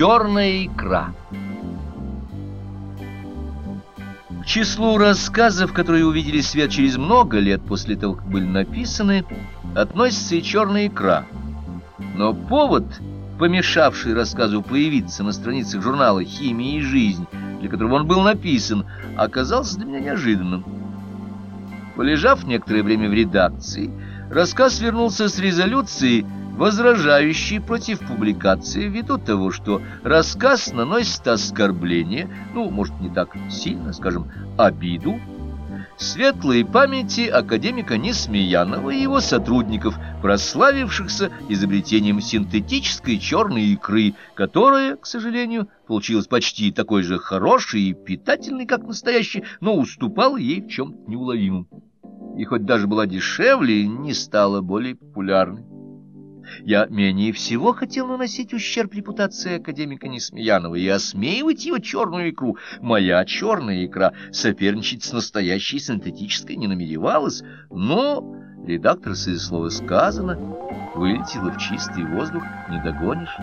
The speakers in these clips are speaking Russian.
Черная икра К числу рассказов, которые увидели свет через много лет после того, как были написаны, относится и «Черная икра». Но повод, помешавший рассказу появиться на страницах журнала «Химия и жизнь», для которого он был написан, оказался для меня неожиданным. Полежав некоторое время в редакции, рассказ вернулся с резолюцией, возражающей против публикации ввиду того, что рассказ наносит оскорбление, ну, может, не так сильно, скажем, обиду, светлой памяти академика Несмеянова и его сотрудников, прославившихся изобретением синтетической черной икры, которая, к сожалению, получилась почти такой же хорошей и питательной, как настоящая, но уступала ей в чем-то неуловимом. И хоть даже была дешевле, не стала более популярной. Я менее всего хотел наносить ущерб репутации академика Несмеянова и осмеивать его черную икру. Моя черная икра соперничать с настоящей синтетической не намеревалась, но редактор слова сказано вылетела в чистый воздух, не догонишь.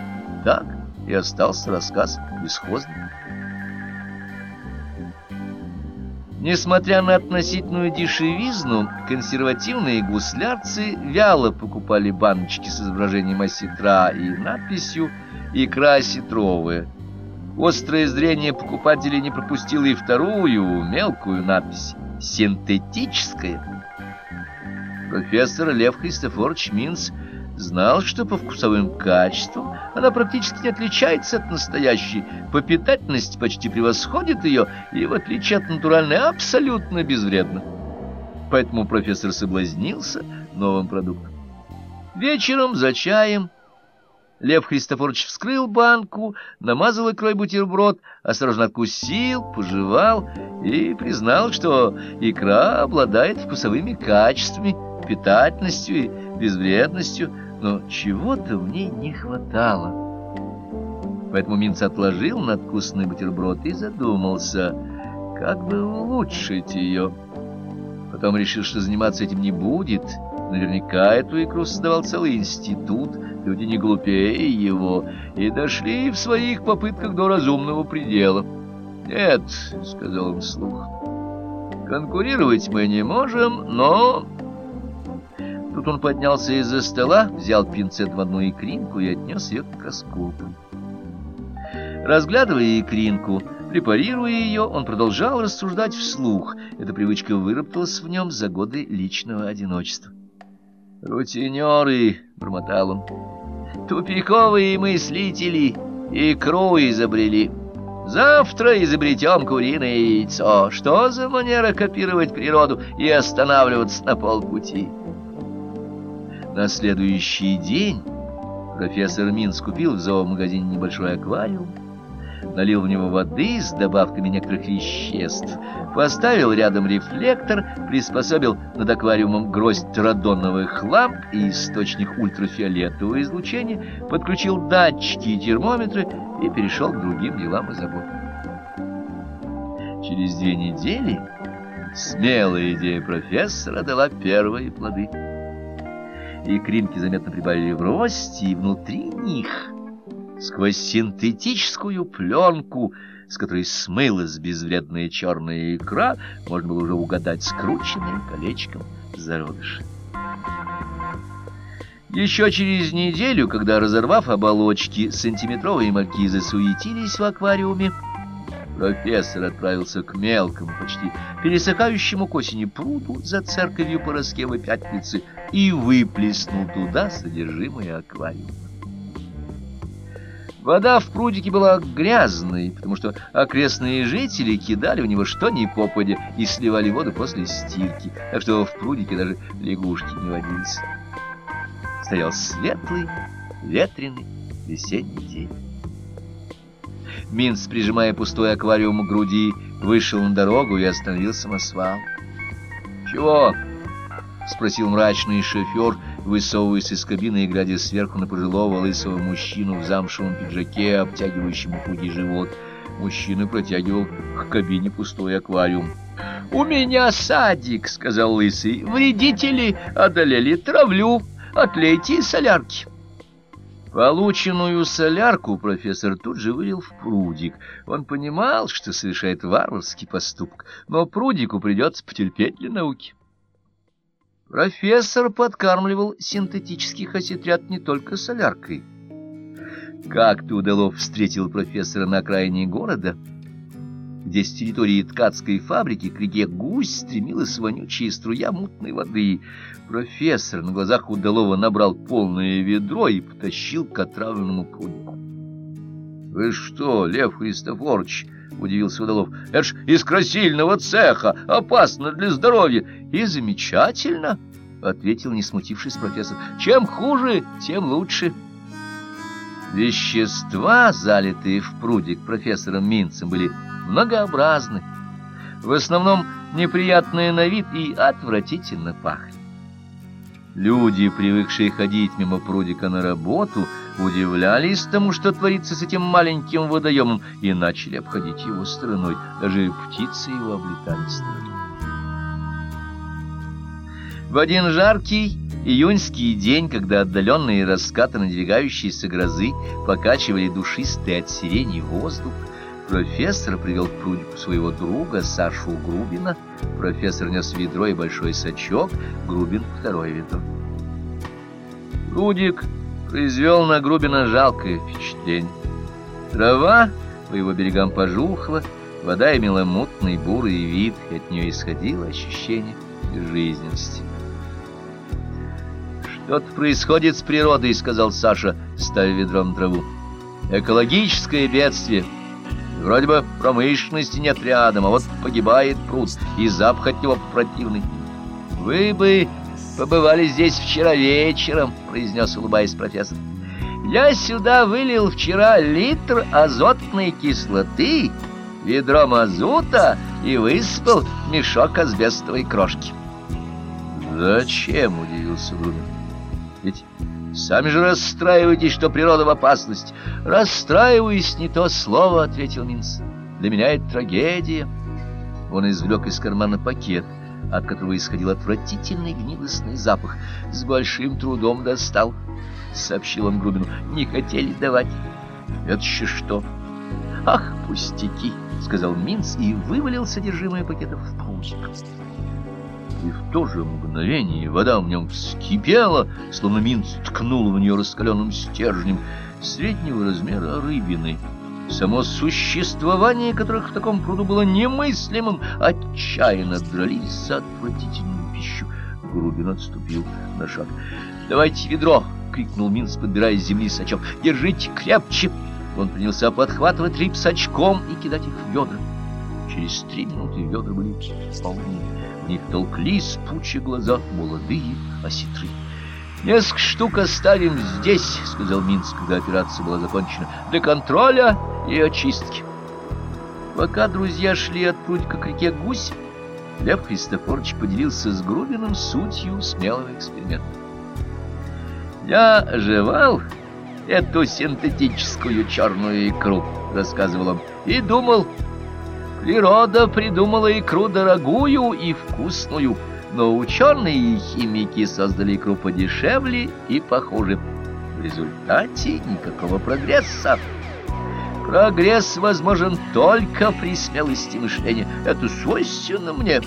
Так и остался рассказ бесхозным. Несмотря на относительную дешевизну, консервативные гуслярцы вяло покупали баночки с изображением осетра и надписью «Икра осетровая». Острое зрение покупателей не пропустило и вторую, мелкую надпись «Синтетическая». Профессор Лев Христофорович Минц знал, что по вкусовым качествам она практически не отличается от настоящей, по питательности почти превосходит ее и, в отличие от натуральной, абсолютно безвредна. Поэтому профессор соблазнился новым продуктом. Вечером за чаем Лев Христофорович вскрыл банку, намазал икрой бутерброд, осторожно откусил, пожевал и признал, что икра обладает вкусовыми качествами, питательностью и безвредностью, но чего-то в ней не хватало. Поэтому Минц отложил надкусный бутерброд и задумался, как бы улучшить ее. Потом решил, что заниматься этим не будет. Наверняка эту икру создавал целый институт, люди не глупее его, и дошли в своих попытках до разумного предела. «Нет», — сказал он вслух, — «конкурировать мы не можем, но Тут он поднялся из-за стола, взял пинцет в одну икринку и отнес ее к Каскопу. Разглядывая икринку, препарируя ее, он продолжал рассуждать вслух. Эта привычка выработалась в нем за годы личного одиночества. «Рутинеры!» — бормотал он. «Тупиковые мыслители икру изобрели. Завтра изобретем куриное яйцо. Что за манера копировать природу и останавливаться на полпути?» На следующий день профессор Минс купил в зоомагазине небольшой аквариум, налил в него воды с добавками некоторых веществ, поставил рядом рефлектор, приспособил над аквариумом гроздь радоновых ламп и источник ультрафиолетового излучения, подключил датчики и термометры и перешел к другим делам и заботам. Через две недели смелая идея профессора дала первые плоды и кринки заметно прибавили в росте, и внутри них, сквозь синтетическую пленку, с которой смылась безвредная черная икра, можно было уже угадать скрученным колечком зародыши. Еще через неделю, когда, разорвав оболочки, сантиметровые маркизы суетились в аквариуме, Профессор отправился к мелкому, почти пересыхающему к осени пруду за церковью Пороскевой Пятницы и выплеснул туда содержимое аквариума. Вода в прудике была грязной, потому что окрестные жители кидали в него что ни попадя и сливали воду после стирки, так что в прудике даже лягушки не водились. Стоял светлый, ветреный весенний день. Минц, прижимая пустой аквариум к груди, вышел на дорогу и остановил самосвал. «Чего?» — спросил мрачный шофер, высовываясь из кабины и глядя сверху на пожилого лысого мужчину в замшевом пиджаке, обтягивающем худий живот. Мужчина протягивал к кабине пустой аквариум. «У меня садик», — сказал лысый. «Вредители одолели травлю. Отлейте солярки». Полученную солярку профессор тут же вылил в прудик. Он понимал, что совершает варварский поступок, но прудику придется потерпеть для науки. Профессор подкармливал синтетических осетрят не только соляркой. Как-то удалов встретил профессора на окраине города, где с территории ткацкой фабрики к реке Гусь стремилась вонючая струя мутной воды. Профессор на глазах удалого набрал полное ведро и потащил к отравленному прудику. — Вы что, Лев Христофорович? — удивился Удалов. — Это ж из красильного цеха, опасно для здоровья. — И замечательно, — ответил, не смутившись профессор. — Чем хуже, тем лучше. Вещества, залитые в прудик профессором Минцем, были многообразны, в основном неприятные на вид и отвратительно пахли. Люди, привыкшие ходить мимо прудика на работу, удивлялись тому, что творится с этим маленьким водоемом, и начали обходить его стороной. Даже птицы его облетали стороной. В один жаркий июньский день, когда отдаленные раскаты надвигающейся грозы покачивали душистый от сирени воздух, Профессор привел к прудику своего друга Сашу Грубина. Профессор нес ведро и большой сачок, Грубин — второе ведро. Прудик произвел на Грубина жалкое впечатление. Трава по его берегам пожухла, вода имела мутный бурый вид, и от нее исходило ощущение безжизненности. «Что-то происходит с природой», — сказал Саша, ставя ведром траву. «Экологическое бедствие». Вроде бы промышленности нет рядом, а вот погибает пруд, и запах от него противный. — Вы бы побывали здесь вчера вечером, — произнес, улыбаясь профессор. — Я сюда вылил вчера литр азотной кислоты, ведро мазута и высыпал мешок асбестовой крошки. — Зачем? — удивился Грубин. — Ведь Сами же расстраиваетесь, что природа в опасности. Расстраиваюсь не то слово, — ответил Минц. Для меня это трагедия. Он извлек из кармана пакет, от которого исходил отвратительный гнилостный запах. С большим трудом достал, — сообщил он Грубину. Не хотели давать. Это еще что? Ах, пустяки, — сказал Минц и вывалил содержимое пакета в прусик и в то же мгновение вода в нем вскипела, словно Минц ткнул в нее раскаленным стержнем среднего размера рыбины, само существование которых в таком пруду было немыслимым, отчаянно дрались за отвратительную пищу. Грубин отступил на шаг. «Давайте ведро!» — крикнул Минц, подбирая с земли сачок. «Держите крепче!» Он принялся подхватывать рыб сачком и кидать их в ведра. Через три минуты ведра были полны них толклись пучи глаза молодые осетры. «Несколько штук оставим здесь», — сказал Минск, когда операция была закончена, — «для контроля и очистки». Пока друзья шли от прудика к реке Гусь, Лев Христофорович поделился с Грубиным сутью смелого эксперимента. «Я жевал эту синтетическую черную икру», — рассказывал он, — «и думал, Природа придумала икру дорогую и вкусную, но ученые и химики создали икру подешевле и похуже. В результате никакого прогресса. Прогресс возможен только при смелости мышления. Это свойственно мне,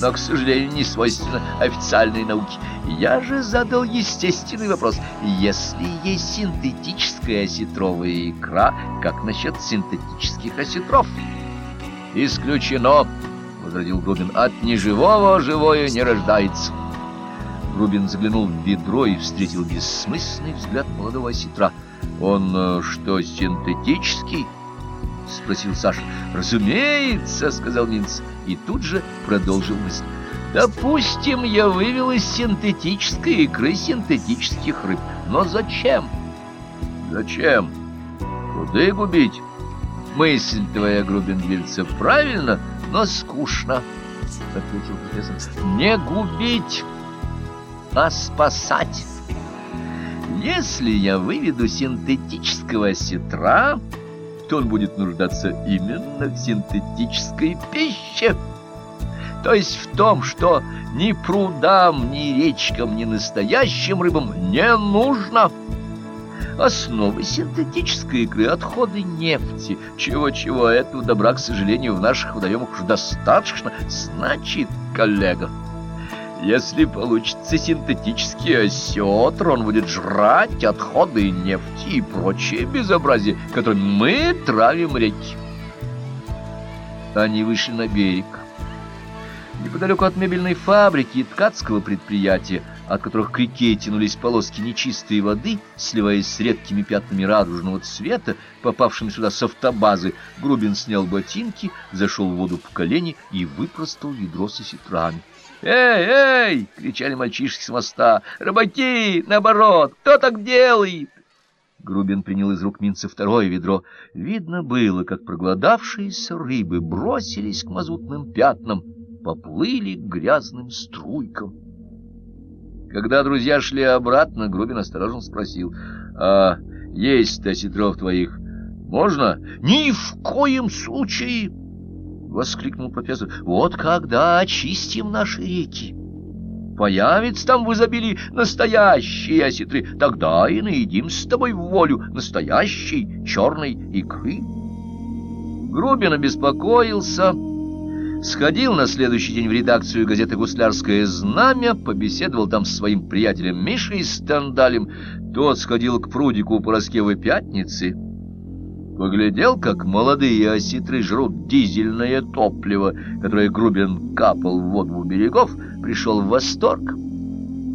но, к сожалению, не свойственно официальной науке. Я же задал естественный вопрос. Если есть синтетическая осетровая икра, как насчет синтетических осетров? «Исключено!» — возразил Грубин. «От неживого живое не рождается!» Грубин заглянул в ведро и встретил бессмысленный взгляд молодого осетра. «Он э, что, синтетический?» — спросил Саша. «Разумеется!» — сказал Минц. И тут же продолжил мысль. «Допустим, я вывел из синтетической икры синтетических рыб. Но зачем?» «Зачем? Труды губить?» Мысль твоя, Грубин, движется правильно, но скучно, — ответил профессор. Не губить, а спасать. Если я выведу синтетического осетра, то он будет нуждаться именно в синтетической пище. То есть в том, что ни прудам, ни речкам, ни настоящим рыбам не нужно. Основы синтетической икры, отходы нефти. Чего-чего, этого добра, к сожалению, в наших водоемах уже достаточно. Значит, коллега, если получится синтетический осетр, он будет жрать отходы нефти и прочее безобразие, которым мы травим реки. Они вышли на берег. Неподалеку от мебельной фабрики и ткацкого предприятия, от которых к реке тянулись полоски нечистой воды, сливаясь с редкими пятнами радужного цвета, попавшими сюда с автобазы, Грубин снял ботинки, зашел в воду по колени и выпростал ведро со сетрами. «Эй, эй!» — кричали мальчишки с моста. «Рыбаки! Наоборот! Кто так делает?» Грубин принял из рук Минца второе ведро. Видно было, как проголодавшиеся рыбы бросились к мазутным пятнам, поплыли к грязным струйкам. Когда друзья шли обратно, Грубин осторожно спросил, «А есть-то осетров твоих можно?» «Ни в коем случае!» — воскликнул профессор. «Вот когда очистим наши реки!» Появится там в изобилии настоящие осетры, тогда и наедим с тобой в волю настоящей черной икры. Грубин обеспокоился, сходил на следующий день в редакцию газеты «Гуслярское знамя», побеседовал там с своим приятелем Мишей Стандалем, тот сходил к прудику по Пороскевой пятницы, поглядел, как молодые осетры жрут дизельное топливо, которое Грубин капал в воду у берегов, пришел в восторг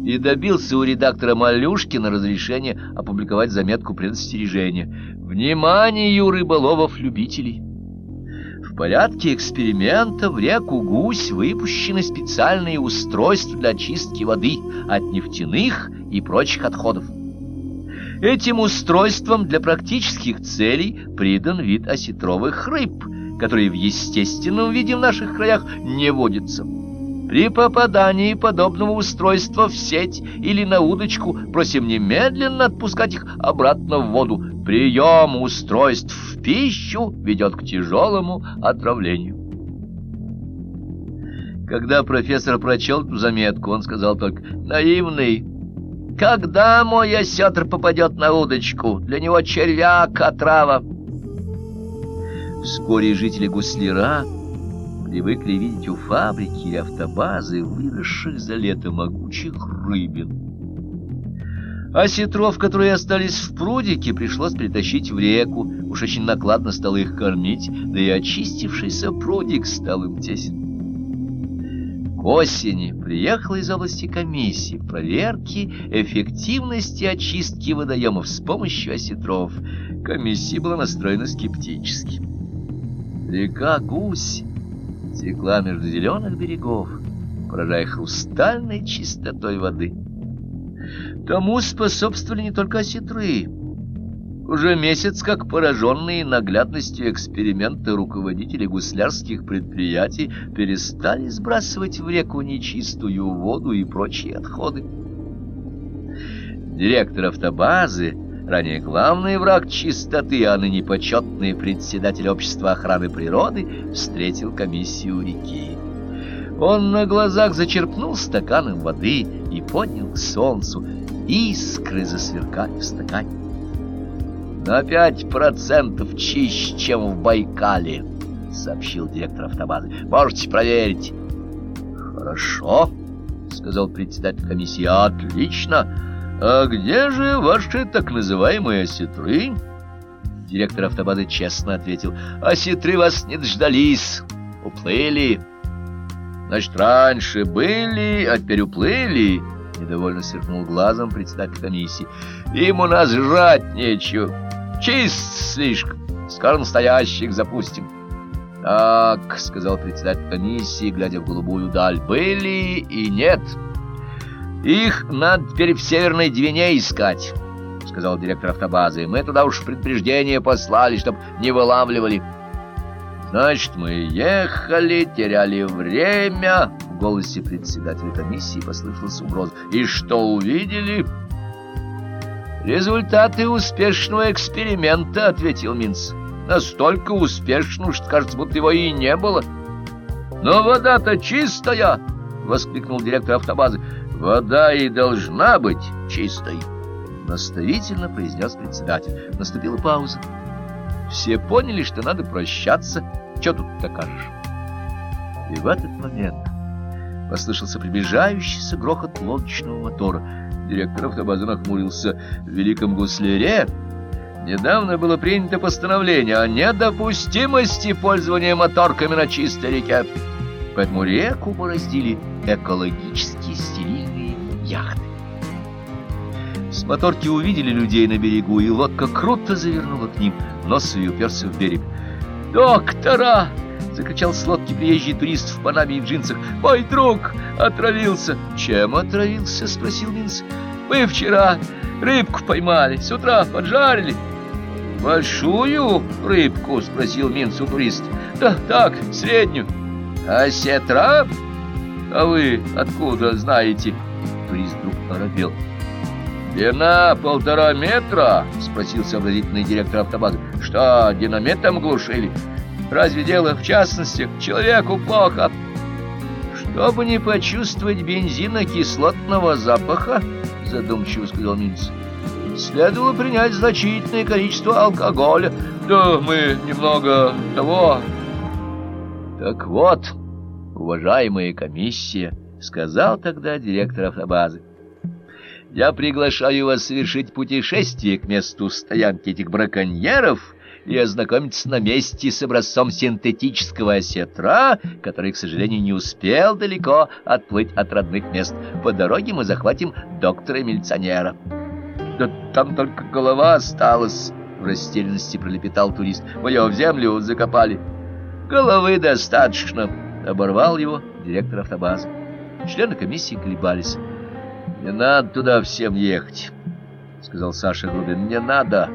и добился у редактора Малюшкина разрешения опубликовать заметку предостережения. Вниманию рыболовов-любителей! Порядке эксперимента в реку Гусь выпущены специальные устройства для очистки воды от нефтяных и прочих отходов. Этим устройством для практических целей придан вид осетровых рыб, которые в естественном виде в наших краях не водятся. При попадании подобного устройства в сеть или на удочку просим немедленно отпускать их обратно в воду. Прием устройств в пищу ведет к тяжелому отравлению. Когда профессор прочел эту заметку, он сказал только «наивный». Когда мой осетр попадет на удочку? Для него червяк, отрава. Вскоре жители Гусляра привыкли видеть у фабрики или автобазы выросших за лето могучих рыбин. Осетров, которые остались в прудике, пришлось притащить в реку. Уж очень накладно стало их кормить, да и очистившийся прудик стал им тесен. К осени приехала из области комиссии проверки эффективности очистки водоемов с помощью осетров. Комиссия была настроена скептически. Река Гусь текла между зеленых берегов, поражая хрустальной чистотой воды. Тому способствовали не только осетры. Уже месяц, как пораженные наглядностью эксперимента руководители гуслярских предприятий перестали сбрасывать в реку нечистую воду и прочие отходы. Директор автобазы, ранее главный враг чистоты, а ныне почетный председатель общества охраны природы, встретил комиссию реки. Он на глазах зачерпнул стаканом воды и поднял к солнцу. Искры засверкали в стакане. На пять процентов чище, чем в Байкале, сообщил директор автобазы. Можете проверить. Хорошо, сказал председатель комиссии. Отлично. А где же ваши так называемые осетры? Директор автобазы честно ответил. Осетры вас не дождались. Уплыли. Значит, раньше были, а теперь уплыли. Недовольно сверкнул глазом председатель комиссии. Им у нас жрать нечего. Чист слишком. Скоро настоящих запустим. Так, сказал председатель комиссии, глядя в голубую даль, были и нет. Их надо теперь в Северной Двине искать, сказал директор автобазы. Мы туда уж предупреждение послали, чтоб не вылавливали. Значит, мы ехали, теряли время. В голосе председателя комиссии послышался угроза. И что увидели? «Результаты успешного эксперимента», — ответил Минц. «Настолько успешно, что кажется, будто его и не было». «Но вода-то чистая!» — воскликнул директор автобазы. «Вода и должна быть чистой. наставительно произнес председатель. Наступила пауза. Все поняли, что надо прощаться. Что тут докажешь? И в этот момент послышался приближающийся грохот лодочного мотора. Директор автобазы нахмурился. В Великом Гусляре недавно было принято постановление о недопустимости пользования моторками на чистой реке. Поэтому реку бороздили экологически стерильные яхты. С моторки увидели людей на берегу, и лодка круто завернула к ним, нос ее уперся в берег. «Доктора!» — закричал с лодки приезжий турист в панаме и джинсах. «Мой друг отравился!» «Чем отравился?» — спросил Минс. «Мы вчера рыбку поймали, с утра поджарили». «Большую рыбку?» — спросил Минс у туриста. «Да так, среднюю». «А сетра?» «А вы откуда знаете?» Турист вдруг оробел. «Длина полтора метра?» — спросил сообразительный директор автобазы. «Что, динамитом глушили? Разве дело в частности? Человеку плохо». «Чтобы не почувствовать бензина кислотного запаха», — задумчиво сказал Минц, — «следовало принять значительное количество алкоголя. Да мы немного того...» «Так вот, уважаемая комиссия», — сказал тогда директор автобазы, я приглашаю вас совершить путешествие к месту стоянки этих браконьеров и ознакомиться на месте с образцом синтетического осетра, который, к сожалению, не успел далеко отплыть от родных мест. По дороге мы захватим доктора-милиционера. «Да там только голова осталась», — в растерянности пролепетал турист. «Мы ее в землю закопали». «Головы достаточно», — оборвал его директор автобазы. Члены комиссии колебались. «Не надо туда всем ехать», — сказал Саша Грубин. «Не надо».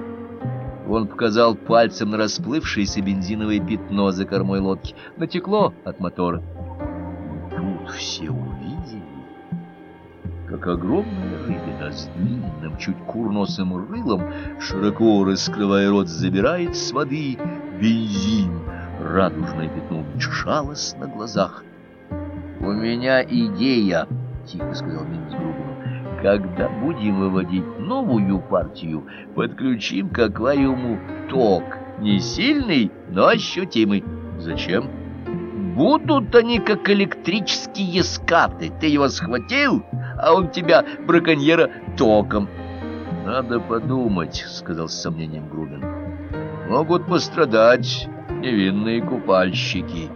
Он показал пальцем на расплывшееся бензиновое пятно за кормой лодки. Натекло от мотора. Тут все увидели, как огромная рыбина с длинным, чуть курносым рылом, широко раскрывая рот, забирает с воды бензин. Радужное пятно уменьшалось на глазах. «У меня идея», — тихо сказал Минус Грубин. Когда будем выводить новую партию, подключим к аквариуму ток. Не сильный, но ощутимый. Зачем? Будут они как электрические скаты. Ты его схватил, а он тебя, браконьера, током. Надо подумать, сказал с сомнением Грубин. Могут пострадать невинные купальщики.